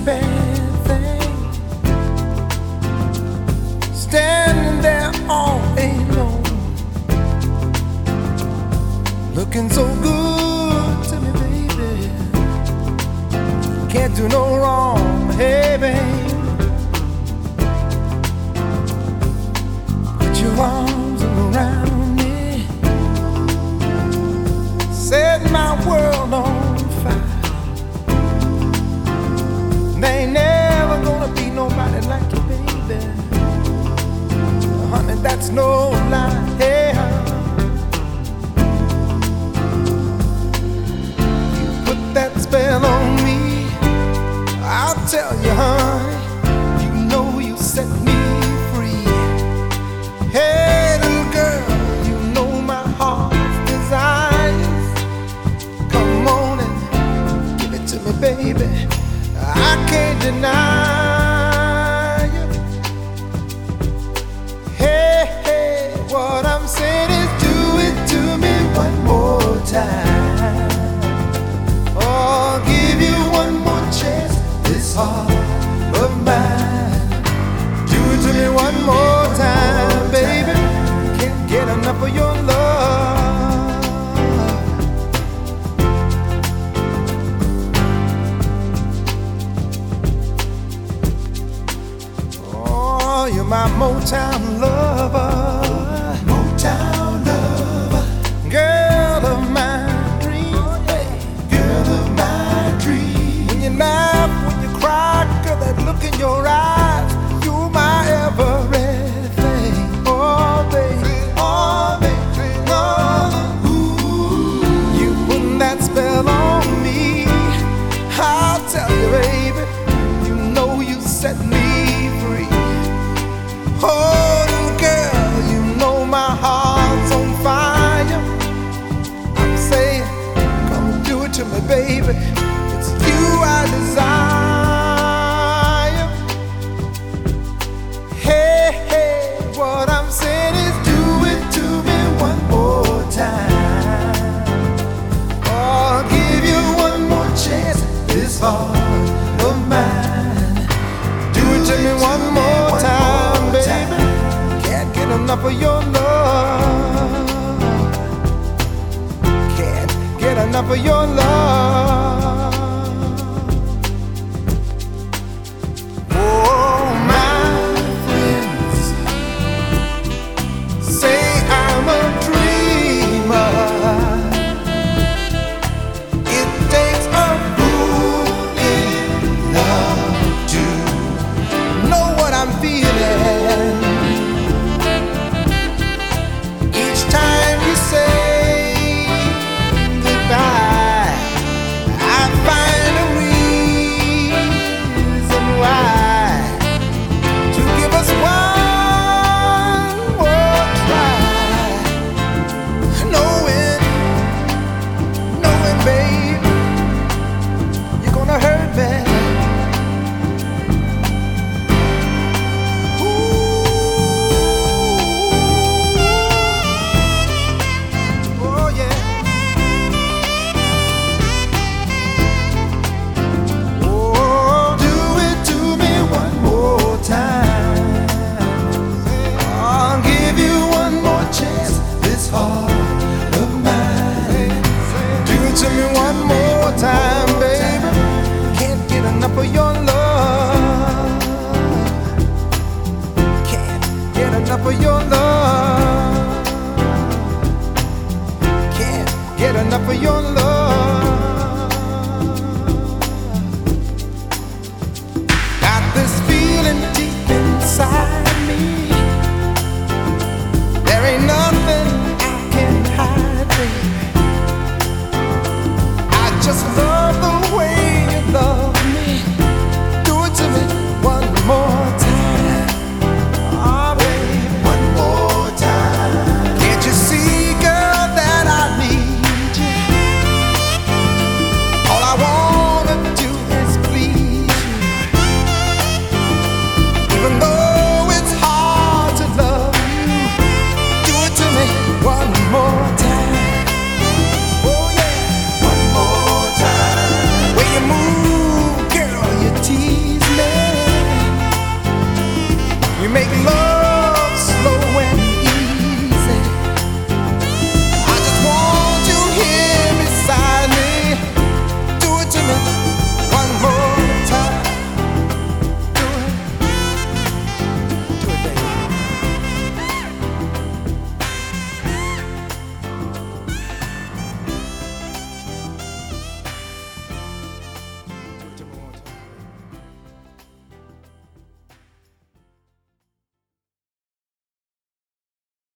bad thing. Standing there all alone, looking so good that's no lie. You put that spell on me. I'll tell you, honey. Motown lover. Motown lover. Girl of my dreams. Oh, girl of my dreams. When you laugh, when you cry, girl, that look in your eyes. You're my everything. Oh, baby. Oh, baby. Oh, ooh. You put that spell on me. I'll tell you, baby. You know you set me baby. It's you I desire. Hey, hey, what I'm saying is do it to me one more time. I'll give you one more chance. This heart of mine. Do it to me one more time, baby. Can't get enough of your love. Can't get enough of your love. To me one more time, baby. Can't get enough of your love. Can't get enough of your love. Can't get enough of your love. Make love.